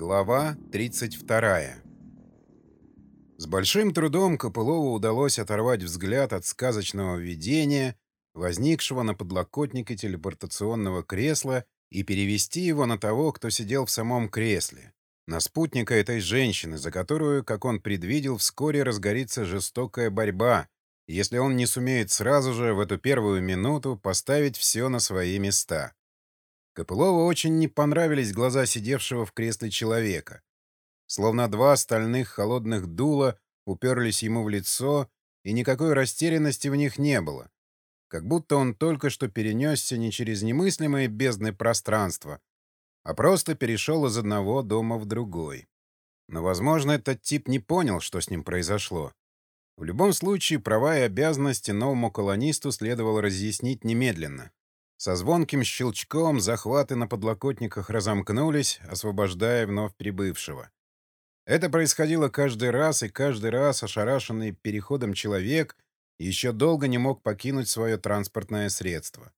Глава 32 С большим трудом Копылову удалось оторвать взгляд от сказочного видения, возникшего на подлокотнике телепортационного кресла, и перевести его на того, кто сидел в самом кресле, на спутника этой женщины, за которую, как он предвидел, вскоре разгорится жестокая борьба, если он не сумеет сразу же, в эту первую минуту, поставить все на свои места. Копылову очень не понравились глаза сидевшего в кресле человека. Словно два стальных холодных дула уперлись ему в лицо, и никакой растерянности в них не было. Как будто он только что перенесся не через немыслимое бездны пространства, а просто перешел из одного дома в другой. Но, возможно, этот тип не понял, что с ним произошло. В любом случае, права и обязанности новому колонисту следовало разъяснить немедленно. Со звонким щелчком захваты на подлокотниках разомкнулись, освобождая вновь прибывшего. Это происходило каждый раз, и каждый раз ошарашенный переходом человек еще долго не мог покинуть свое транспортное средство.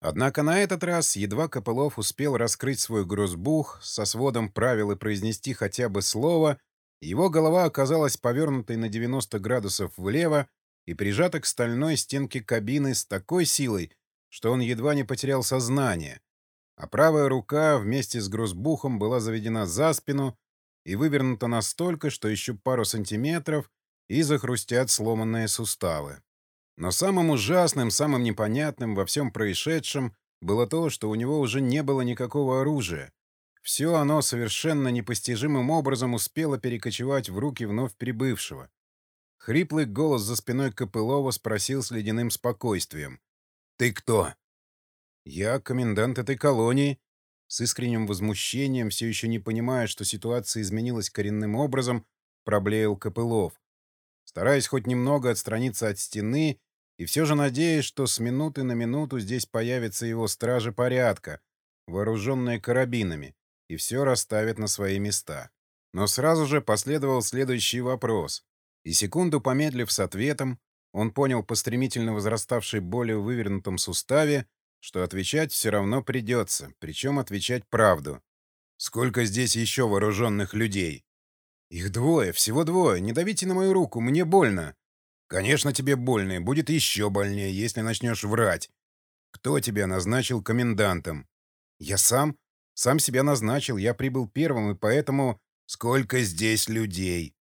Однако на этот раз едва Копылов успел раскрыть свой грузбух со сводом правил и произнести хотя бы слово, его голова оказалась повернутой на 90 градусов влево и прижата к стальной стенке кабины с такой силой, что он едва не потерял сознание, а правая рука вместе с грузбухом была заведена за спину и вывернута настолько, что еще пару сантиметров и захрустят сломанные суставы. Но самым ужасным, самым непонятным во всем происшедшем было то, что у него уже не было никакого оружия. Все оно совершенно непостижимым образом успело перекочевать в руки вновь прибывшего. Хриплый голос за спиной Копылова спросил с ледяным спокойствием. «Ты кто?» «Я комендант этой колонии», с искренним возмущением, все еще не понимая, что ситуация изменилась коренным образом, проблеял Копылов. Стараясь хоть немного отстраниться от стены и все же надеясь, что с минуты на минуту здесь появятся его стражи порядка, вооруженные карабинами, и все расставят на свои места. Но сразу же последовал следующий вопрос, и секунду помедлив с ответом, он понял по стремительно возраставшей боли в вывернутом суставе, что отвечать все равно придется, причем отвечать правду. «Сколько здесь еще вооруженных людей?» «Их двое, всего двое. Не давите на мою руку, мне больно». «Конечно, тебе больно, и будет еще больнее, если начнешь врать. Кто тебя назначил комендантом?» «Я сам. Сам себя назначил. Я прибыл первым, и поэтому...» «Сколько здесь людей?»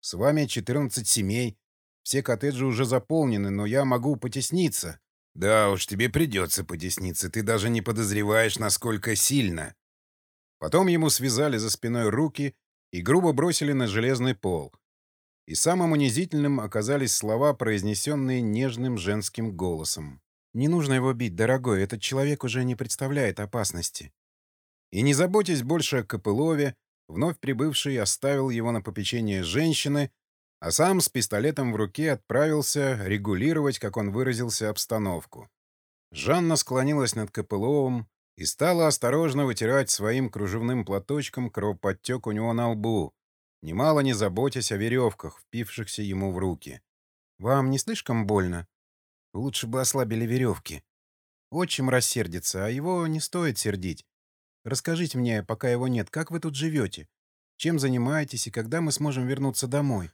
«С вами 14 семей. Все коттеджи уже заполнены, но я могу потесниться. Да уж, тебе придется потесниться. Ты даже не подозреваешь, насколько сильно. Потом ему связали за спиной руки и грубо бросили на железный пол. И самым унизительным оказались слова, произнесенные нежным женским голосом. «Не нужно его бить, дорогой, этот человек уже не представляет опасности». И не заботясь больше о Копылове, вновь прибывший оставил его на попечение женщины, а сам с пистолетом в руке отправился регулировать, как он выразился, обстановку. Жанна склонилась над Копыловым и стала осторожно вытирать своим кружевным платочком кровоподтек у него на лбу, немало не заботясь о веревках, впившихся ему в руки. «Вам не слишком больно? Лучше бы ослабили веревки. Отчим рассердится, а его не стоит сердить. Расскажите мне, пока его нет, как вы тут живете? Чем занимаетесь и когда мы сможем вернуться домой?»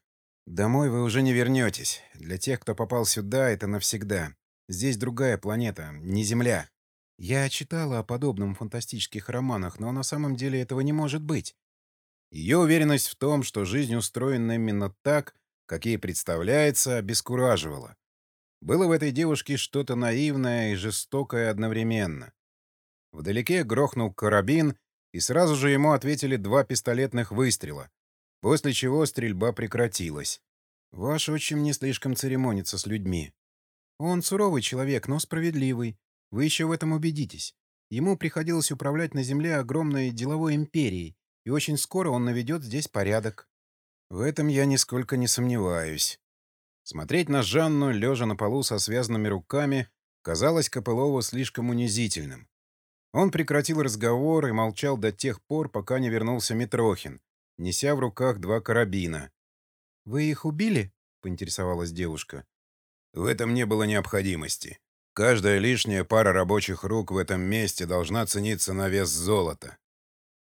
Домой вы уже не вернетесь. Для тех, кто попал сюда, это навсегда. Здесь другая планета, не Земля. Я читала о подобном в фантастических романах, но на самом деле этого не может быть. Ее уверенность в том, что жизнь устроена именно так, как ей представляется, обескураживала. Было в этой девушке что-то наивное и жестокое одновременно. Вдалеке грохнул карабин, и сразу же ему ответили два пистолетных выстрела после чего стрельба прекратилась. Ваш отчим не слишком церемонится с людьми. Он суровый человек, но справедливый. Вы еще в этом убедитесь. Ему приходилось управлять на земле огромной деловой империей, и очень скоро он наведет здесь порядок. В этом я нисколько не сомневаюсь. Смотреть на Жанну, лежа на полу со связанными руками, казалось Копылову слишком унизительным. Он прекратил разговор и молчал до тех пор, пока не вернулся Митрохин, неся в руках два карабина. «Вы их убили?» — поинтересовалась девушка. «В этом не было необходимости. Каждая лишняя пара рабочих рук в этом месте должна цениться на вес золота.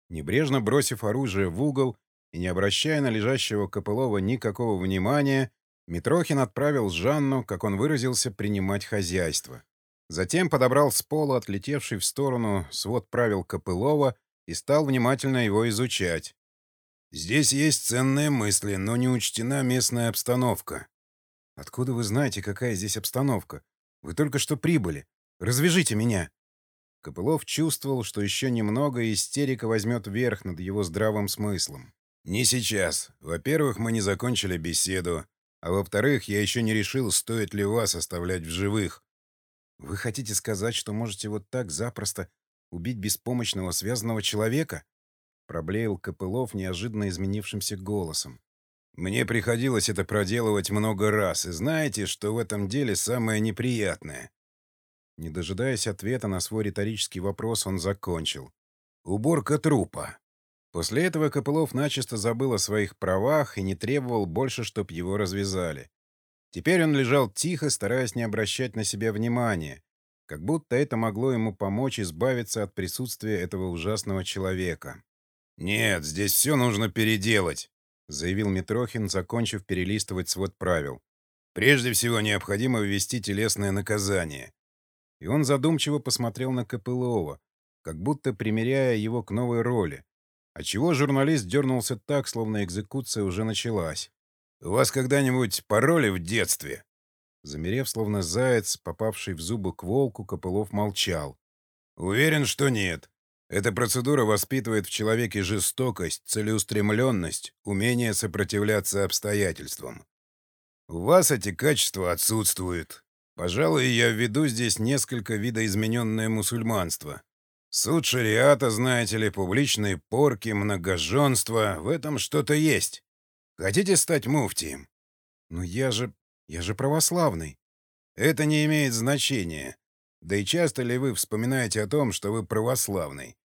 Небрежно бросив оружие в угол и не обращая на лежащего Копылова никакого внимания, Митрохин отправил Жанну, как он выразился, принимать хозяйство. Затем подобрал с пола отлетевший в сторону свод правил Копылова и стал внимательно его изучать. «Здесь есть ценные мысли, но не учтена местная обстановка». «Откуда вы знаете, какая здесь обстановка? Вы только что прибыли. Развяжите меня!» Копылов чувствовал, что еще немного, истерика возьмет верх над его здравым смыслом. «Не сейчас. Во-первых, мы не закончили беседу. А во-вторых, я еще не решил, стоит ли вас оставлять в живых. Вы хотите сказать, что можете вот так запросто убить беспомощного связанного человека? Проблеял Копылов неожиданно изменившимся голосом. Мне приходилось это проделывать много раз, и знаете, что в этом деле самое неприятное? Не дожидаясь ответа на свой риторический вопрос, он закончил. Уборка трупа. После этого Копылов начисто забыл о своих правах и не требовал больше, чтоб его развязали. Теперь он лежал тихо, стараясь не обращать на себя внимания, как будто это могло ему помочь избавиться от присутствия этого ужасного человека. «Нет, здесь все нужно переделать», — заявил Митрохин, закончив перелистывать свод правил. «Прежде всего необходимо ввести телесное наказание». И он задумчиво посмотрел на Копылова, как будто примеряя его к новой роли, отчего журналист дернулся так, словно экзекуция уже началась. «Вас когда-нибудь пороли в детстве?» Замерев, словно заяц, попавший в зубы к волку, Копылов молчал. «Уверен, что нет. Эта процедура воспитывает в человеке жестокость, целеустремленность, умение сопротивляться обстоятельствам. У вас эти качества отсутствуют. Пожалуй, я введу здесь несколько видоизмененное мусульманство. Суд шариата, знаете ли, публичные порки, многоженство — в этом что-то есть. Хотите стать муфтием? Но я же... я же православный. Это не имеет значения. Да и часто ли вы вспоминаете о том, что вы православный?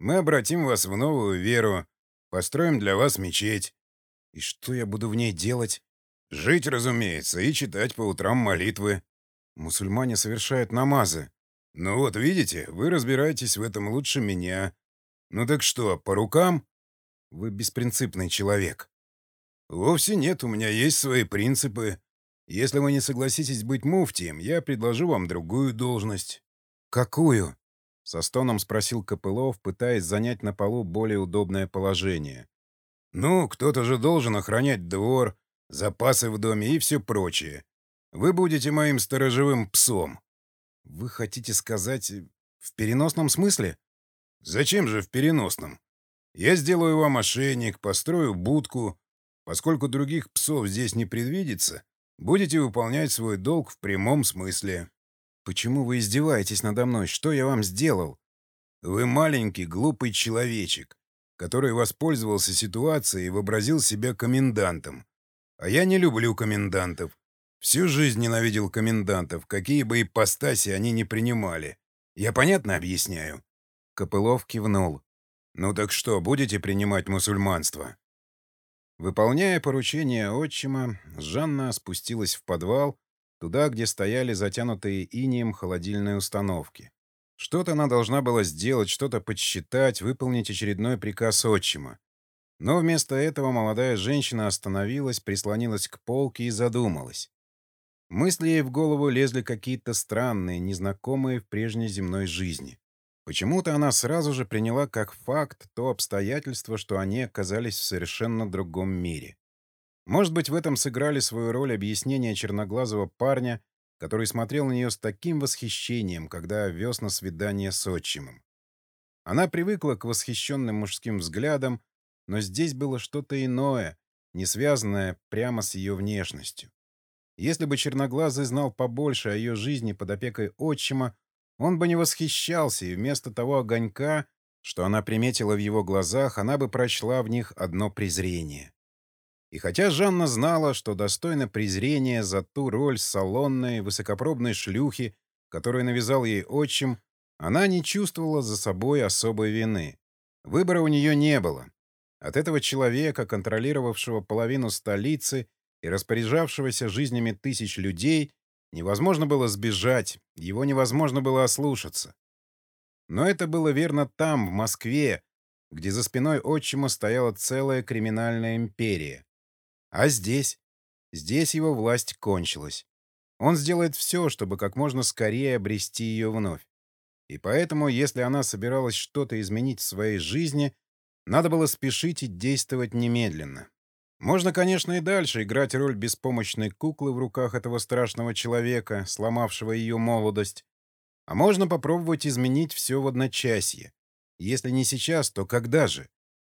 Мы обратим вас в новую веру, построим для вас мечеть. И что я буду в ней делать? Жить, разумеется, и читать по утрам молитвы. Мусульмане совершают намазы. «Ну вот, видите, вы разбираетесь в этом лучше меня. Ну так что, по рукам?» «Вы беспринципный человек». «Вовсе нет, у меня есть свои принципы. Если вы не согласитесь быть муфтием, я предложу вам другую должность». «Какую?» — со стоном спросил Копылов, пытаясь занять на полу более удобное положение. «Ну, кто-то же должен охранять двор, запасы в доме и все прочее. Вы будете моим сторожевым псом». Вы хотите сказать э, в переносном смысле? Зачем же в переносном? Я сделаю вам ошейник, построю будку. Поскольку других псов здесь не предвидится, будете выполнять свой долг в прямом смысле. Почему вы издеваетесь надо мной? Что я вам сделал? Вы маленький, глупый человечек, который воспользовался ситуацией и вообразил себя комендантом. А я не люблю комендантов. Всю жизнь ненавидел комендантов, какие бы ипостаси они ни принимали. Я понятно объясняю?» Копылов кивнул. «Ну так что, будете принимать мусульманство?» Выполняя поручение отчима, Жанна спустилась в подвал, туда, где стояли затянутые инием холодильные установки. Что-то она должна была сделать, что-то подсчитать, выполнить очередной приказ отчима. Но вместо этого молодая женщина остановилась, прислонилась к полке и задумалась. Мысли ей в голову лезли какие-то странные, незнакомые в прежней земной жизни. Почему-то она сразу же приняла как факт то обстоятельство, что они оказались в совершенно другом мире. Может быть, в этом сыграли свою роль объяснения черноглазого парня, который смотрел на нее с таким восхищением, когда вез на свидание с отчимом. Она привыкла к восхищенным мужским взглядам, но здесь было что-то иное, не связанное прямо с ее внешностью. Если бы Черноглазый знал побольше о ее жизни под опекой отчима, он бы не восхищался, и вместо того огонька, что она приметила в его глазах, она бы прочла в них одно презрение. И хотя Жанна знала, что достойна презрения за ту роль салонной, высокопробной шлюхи, которую навязал ей отчим, она не чувствовала за собой особой вины. Выбора у нее не было. От этого человека, контролировавшего половину столицы и распоряжавшегося жизнями тысяч людей, невозможно было сбежать, его невозможно было ослушаться. Но это было верно там, в Москве, где за спиной отчима стояла целая криминальная империя. А здесь? Здесь его власть кончилась. Он сделает все, чтобы как можно скорее обрести ее вновь. И поэтому, если она собиралась что-то изменить в своей жизни, надо было спешить и действовать немедленно. Можно, конечно, и дальше играть роль беспомощной куклы в руках этого страшного человека, сломавшего ее молодость. А можно попробовать изменить все в одночасье. Если не сейчас, то когда же?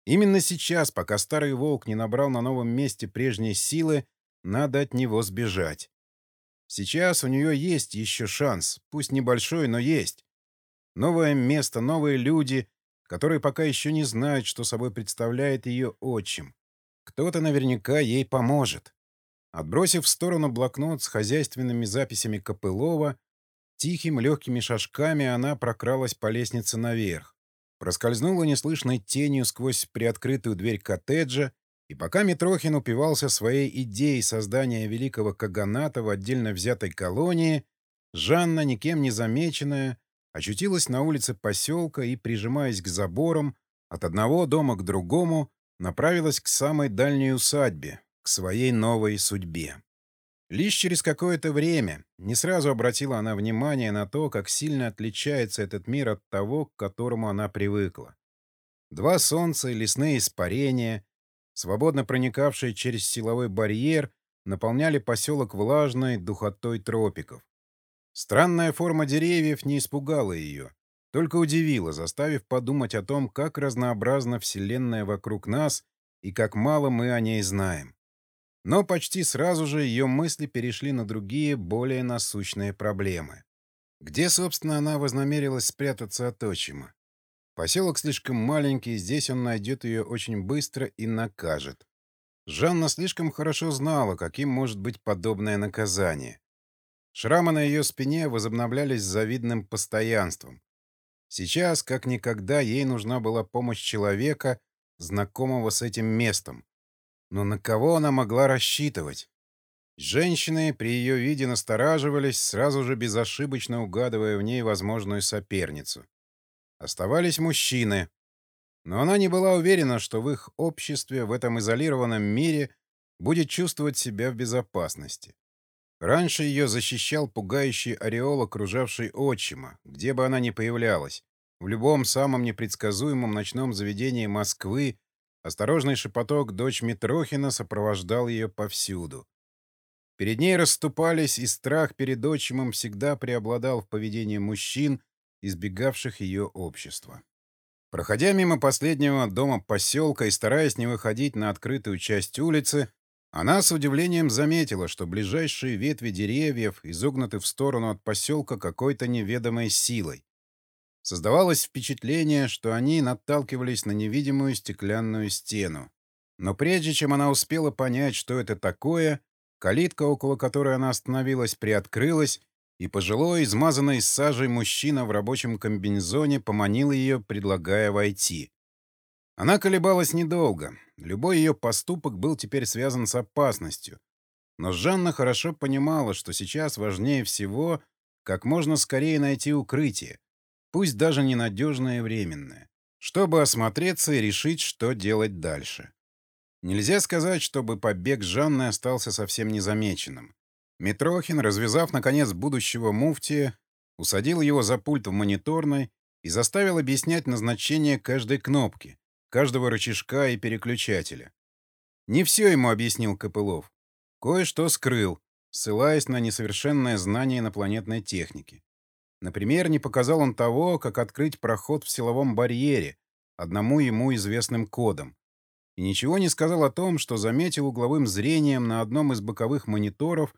Именно сейчас, пока старый волк не набрал на новом месте прежней силы, надо от него сбежать. Сейчас у нее есть еще шанс, пусть небольшой, но есть. Новое место, новые люди, которые пока еще не знают, что собой представляет ее отчим. Кто-то наверняка ей поможет. Отбросив в сторону блокнот с хозяйственными записями Копылова, тихими легкими шажками она прокралась по лестнице наверх. Проскользнула неслышной тенью сквозь приоткрытую дверь коттеджа, и пока Митрохин упивался своей идеей создания великого каганата в отдельно взятой колонии, Жанна, никем не замеченная, очутилась на улице поселка и, прижимаясь к заборам, от одного дома к другому, направилась к самой дальней усадьбе, к своей новой судьбе. Лишь через какое-то время не сразу обратила она внимание на то, как сильно отличается этот мир от того, к которому она привыкла. Два солнца лесные испарения, свободно проникавшие через силовой барьер, наполняли поселок влажной духотой тропиков. Странная форма деревьев не испугала ее, только удивила, заставив подумать о том, как разнообразна Вселенная вокруг нас и как мало мы о ней знаем. Но почти сразу же ее мысли перешли на другие, более насущные проблемы. Где, собственно, она вознамерилась спрятаться от отчима? Поселок слишком маленький, здесь он найдет ее очень быстро и накажет. Жанна слишком хорошо знала, каким может быть подобное наказание. Шрамы на ее спине возобновлялись с завидным постоянством. Сейчас, как никогда, ей нужна была помощь человека, знакомого с этим местом. Но на кого она могла рассчитывать? Женщины при ее виде настораживались, сразу же безошибочно угадывая в ней возможную соперницу. Оставались мужчины. Но она не была уверена, что в их обществе, в этом изолированном мире, будет чувствовать себя в безопасности. Раньше ее защищал пугающий ореол, окружавший отчима, где бы она ни появлялась. В любом самом непредсказуемом ночном заведении Москвы осторожный шепоток дочь Митрохина сопровождал ее повсюду. Перед ней расступались, и страх перед отчимом всегда преобладал в поведении мужчин, избегавших ее общества. Проходя мимо последнего дома поселка и стараясь не выходить на открытую часть улицы, она с удивлением заметила, что ближайшие ветви деревьев изогнуты в сторону от поселка какой-то неведомой силой. Создавалось впечатление, что они наталкивались на невидимую стеклянную стену. Но прежде чем она успела понять, что это такое, калитка, около которой она остановилась, приоткрылась, и пожилой, измазанный сажей мужчина в рабочем комбинезоне поманил ее, предлагая войти. Она колебалась недолго. Любой ее поступок был теперь связан с опасностью. Но Жанна хорошо понимала, что сейчас важнее всего как можно скорее найти укрытие, пусть даже ненадежное и временное, чтобы осмотреться и решить, что делать дальше. Нельзя сказать, чтобы побег Жанны остался совсем незамеченным. Митрохин, развязав, наконец, будущего муфтия, усадил его за пульт в мониторной и заставил объяснять назначение каждой кнопки, каждого рычажка и переключателя. Не все ему объяснил Копылов. Кое-что скрыл, ссылаясь на несовершенное знание инопланетной техники. Например, не показал он того, как открыть проход в силовом барьере, одному ему известным кодом. И ничего не сказал о том, что заметил угловым зрением на одном из боковых мониторов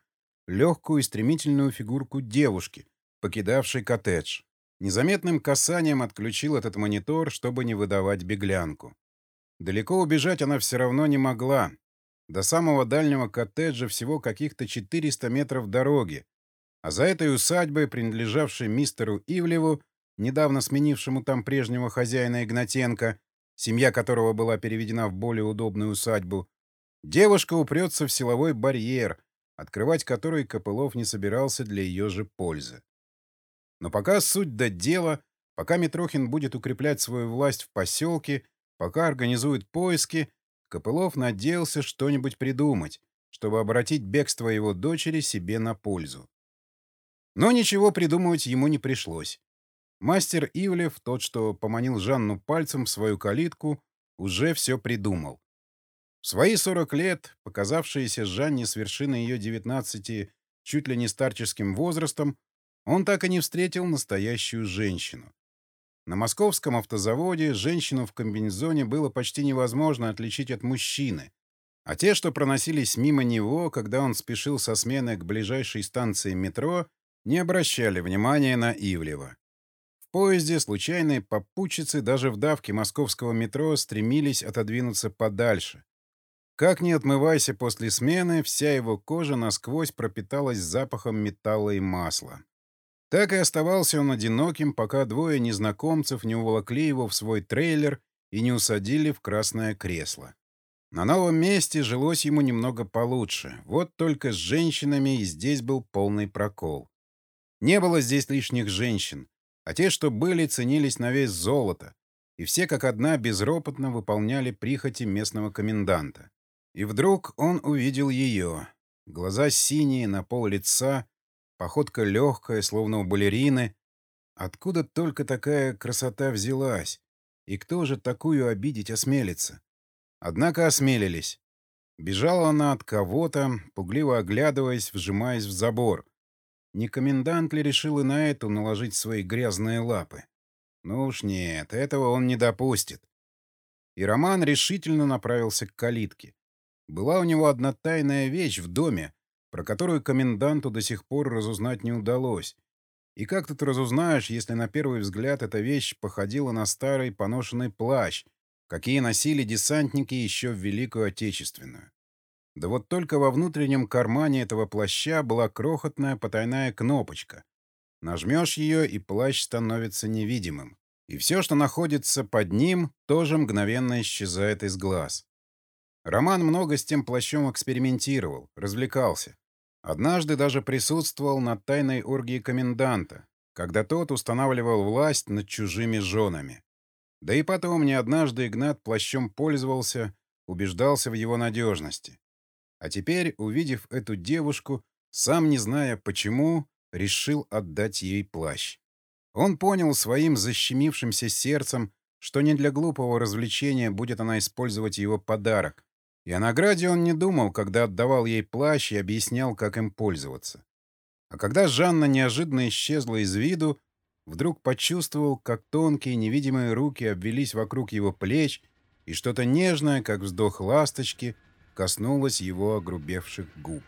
легкую и стремительную фигурку девушки, покидавшей коттедж. Незаметным касанием отключил этот монитор, чтобы не выдавать беглянку. Далеко убежать она все равно не могла. До самого дальнего коттеджа всего каких-то 400 метров дороги, а за этой усадьбой, принадлежавшей мистеру Ивлеву, недавно сменившему там прежнего хозяина Игнатенко, семья которого была переведена в более удобную усадьбу, девушка упрется в силовой барьер, открывать который Копылов не собирался для ее же пользы. Но пока суть до дела, пока Митрохин будет укреплять свою власть в поселке, пока организуют поиски, Копылов надеялся что-нибудь придумать, чтобы обратить бегство его дочери себе на пользу. Но ничего придумывать ему не пришлось. Мастер Ивлев, тот, что поманил Жанну пальцем в свою калитку, уже все придумал. В свои 40 лет, показавшиеся Жанне с вершины ее 19 чуть ли не старческим возрастом, он так и не встретил настоящую женщину. На московском автозаводе женщину в комбинезоне было почти невозможно отличить от мужчины, а те, что проносились мимо него, когда он спешил со смены к ближайшей станции метро, не обращали внимания на Ивлева. В поезде случайные попутчицы даже в давке московского метро стремились отодвинуться подальше, как ни отмывайся после смены, вся его кожа насквозь пропиталась запахом металла и масла. Так и оставался он одиноким, пока двое незнакомцев не уволокли его в свой трейлер и не усадили в красное кресло. На новом месте жилось ему немного получше. Вот только с женщинами и здесь был полный прокол. Не было здесь лишних женщин, а те, что были, ценились на вес золота, и все как одна безропотно выполняли прихоти местного коменданта. И вдруг он увидел ее. Глаза синие, на пол лица, походка легкая, словно у балерины. Откуда только такая красота взялась? И кто же такую обидеть осмелится? Однако осмелились. Бежала она от кого-то, пугливо оглядываясь, вжимаясь в забор. Не комендант ли решил и на эту наложить свои грязные лапы? Ну уж нет, этого он не допустит. И Роман решительно направился к калитке. Была у него одна тайная вещь в доме, про которую коменданту до сих пор разузнать не удалось. И как тут разузнаешь, если на первый взгляд эта вещь походила на старый поношенный плащ, какие носили десантники еще в Великую Отечественную? Да вот только во внутреннем кармане этого плаща была крохотная потайная кнопочка. Нажмешь ее, и плащ становится невидимым. И все, что находится под ним, тоже мгновенно исчезает из глаз. Роман много с тем плащом экспериментировал, развлекался. Однажды даже присутствовал на тайной оргии коменданта, когда тот устанавливал власть над чужими женами. Да и потом не однажды Игнат плащом пользовался, убеждался в его надежности. А теперь, увидев эту девушку, сам не зная почему, решил отдать ей плащ. Он понял своим защемившимся сердцем, что не для глупого развлечения будет она использовать его подарок, и о награде он не думал, когда отдавал ей плащ и объяснял, как им пользоваться. А когда Жанна неожиданно исчезла из виду, вдруг почувствовал, как тонкие невидимые руки обвелись вокруг его плеч, и что-то нежное, как вздох ласточки, коснулось его огрубевших губ.